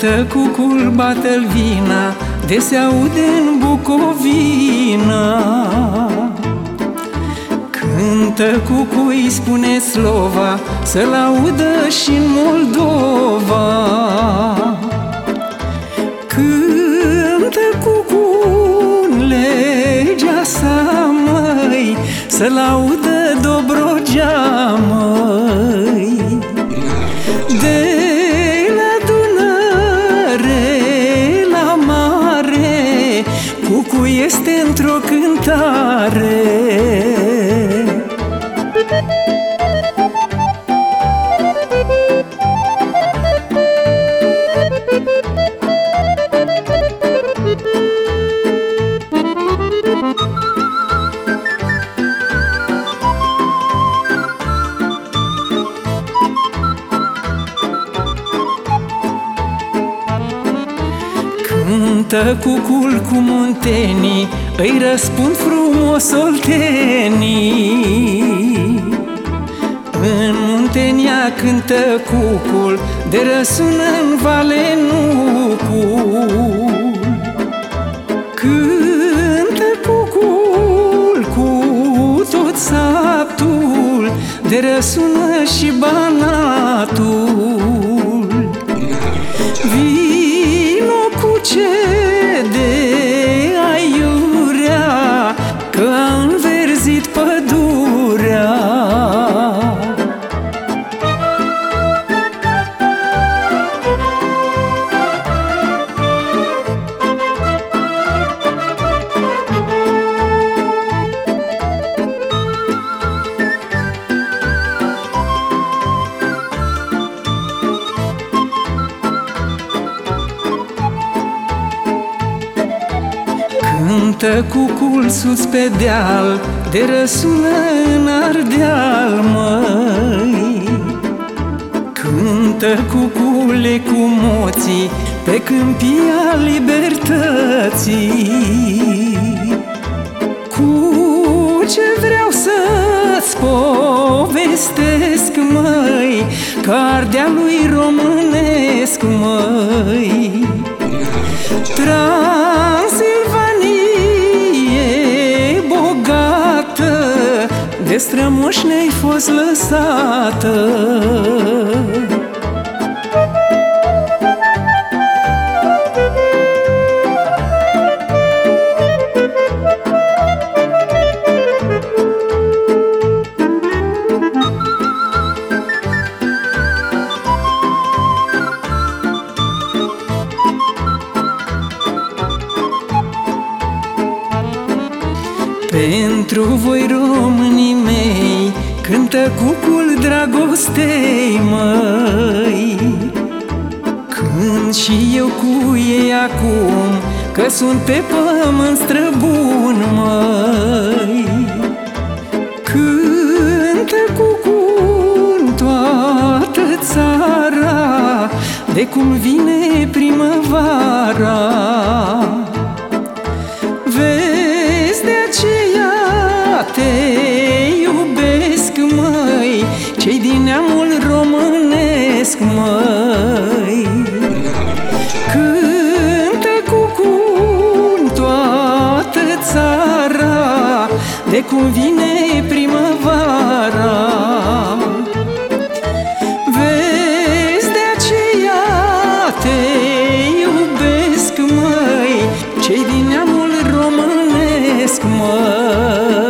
Cântă cucul bată vina De se aude în Bucovina. Cântă cucui spune slova Să-l audă și în Moldova. Cântă cucul legea sa, măi Să-l audă Dobrogea, măi cântare Cântă cucul cu muntenii Îi răspund frumos oltenii. În muntenia cântă cucul De răsună în vale nucul. Cântă cucul cu tot satul De răsună și banatul Cântă cucul sus pe deal De răsună în Ardeal, măi. Cântă cucule cu moții Pe câmpia libertății. Cu ce vreau să-ți povestesc, măi Că Ardealului românesc, măi. Transilvanie strămoși ne-ai fost lăsată Pentru voi românii mei Cântă cucul dragostei măi. Când și eu cu ei acum Că sunt pe pământ străbun măi. Cântă cucul toată țara De cum vine primăvara neamul românesc, măi. Cântă cucul toată țara De cum vine primăvara. Vezi de aceea te iubesc, măi Cei din neamul românesc, măi